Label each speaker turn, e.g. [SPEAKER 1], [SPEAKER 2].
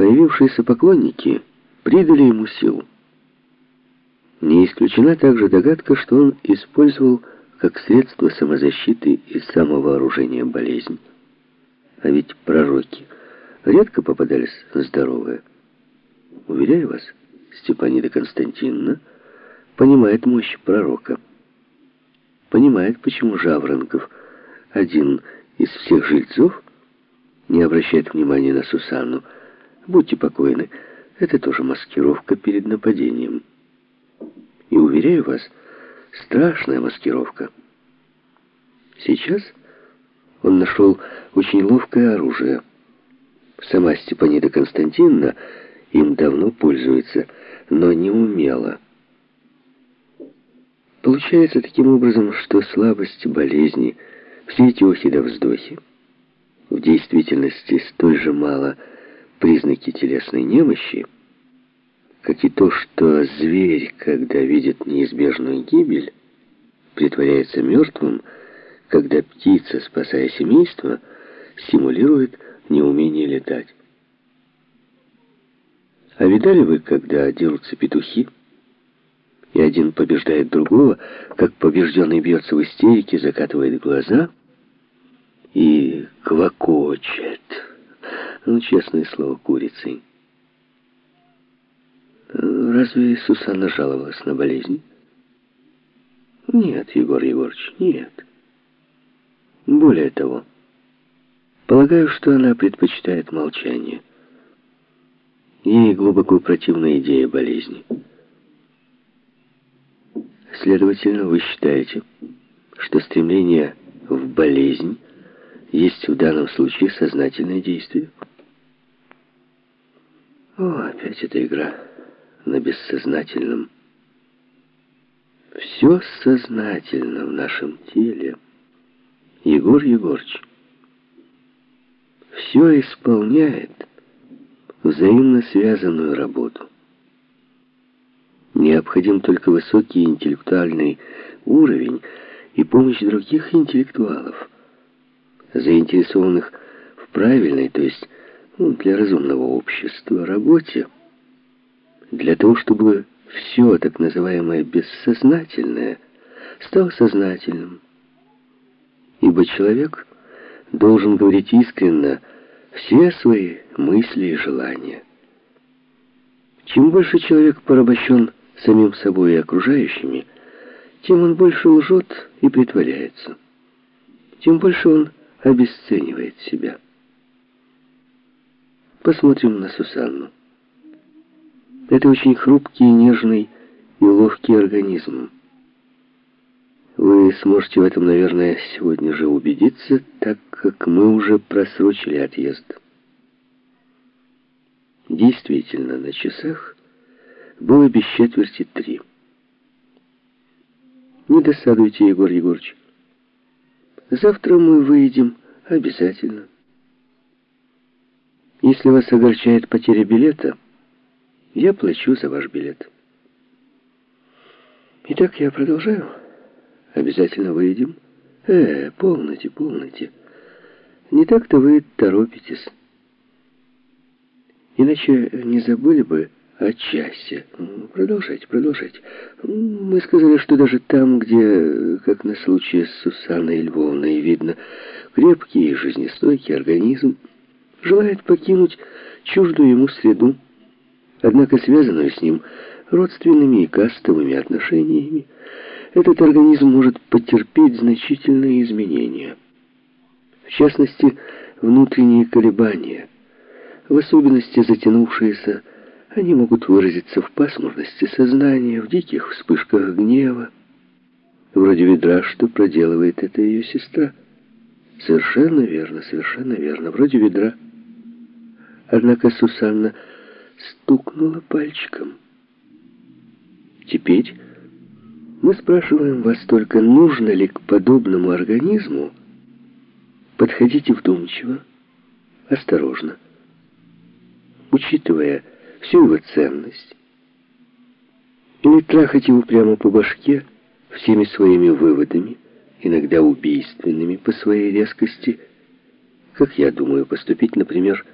[SPEAKER 1] Появившиеся поклонники придали ему сил. Не исключена также догадка, что он использовал как средство самозащиты и самовооружения болезнь. А ведь пророки редко попадались здоровые. Уверяю вас, Степанида Константиновна понимает мощь пророка. Понимает, почему Жаворонков, один из всех жильцов, не обращает внимания на Сусанну. Будьте покойны, это тоже маскировка перед нападением. И уверяю вас, страшная маскировка. Сейчас он нашел очень ловкое оружие. Сама Степанида Константиновна им давно пользуется, но не умела. Получается таким образом, что слабость, болезни, все эти охи да вздохи, в действительности столь же мало признаки телесной немощи, как и то, что зверь, когда видит неизбежную гибель, притворяется мертвым, когда птица, спасая семейство, симулирует неумение летать. А видали вы, когда дерутся петухи, и один побеждает другого, как побежденный бьется в истерике, закатывает глаза и квакочет, ну, честное слово, курицей. Разве Сусанна жаловалась на болезнь? Нет, Егор Егорович, нет. Более того, полагаю, что она предпочитает молчание. Ей глубоко противна идея болезни. Следовательно, вы считаете, что стремление в болезнь есть в данном случае сознательное действие? О, опять эта игра на бессознательном. Все сознательно в нашем теле. Егор Егорыч все исполняет взаимно связанную работу. Необходим только высокий интеллектуальный уровень и помощь других интеллектуалов, заинтересованных в правильной, то есть для разумного общества, работе, для того, чтобы все так называемое бессознательное стало сознательным. Ибо человек должен говорить искренно все свои мысли и желания. Чем больше человек порабощен самим собой и окружающими, тем он больше лжет и притворяется. Тем больше он обесценивает себя. Посмотрим на Сусанну. Это очень хрупкий, нежный и ловкий организм. Вы сможете в этом, наверное, сегодня же убедиться, так как мы уже просрочили отъезд. Действительно, на часах было без четверти три. Не досадуйте, Егор Егорович. Завтра мы выедем обязательно. Если вас огорчает потеря билета, я плачу за ваш билет. Итак, я продолжаю. Обязательно выйдем. Э, полноте, полноте. Не так-то вы торопитесь. Иначе не забыли бы о часе. Продолжайте, продолжайте. Мы сказали, что даже там, где, как на случай с Сусанной Львовной, видно крепкий и жизнестойкий организм, желает покинуть чуждую ему среду, однако связанную с ним родственными и кастовыми отношениями, этот организм может потерпеть значительные изменения. В частности, внутренние колебания, в особенности затянувшиеся они могут выразиться в пасмурности сознания, в диких вспышках гнева, вроде ведра, что проделывает это ее сестра. Совершенно верно, совершенно верно, вроде ведра. Однако Сусанна стукнула пальчиком. Теперь мы спрашиваем вас только, нужно ли к подобному организму подходить вдумчиво, осторожно, учитывая всю его ценность, или трахать его прямо по башке всеми своими выводами, иногда убийственными по своей резкости, как я думаю поступить, например,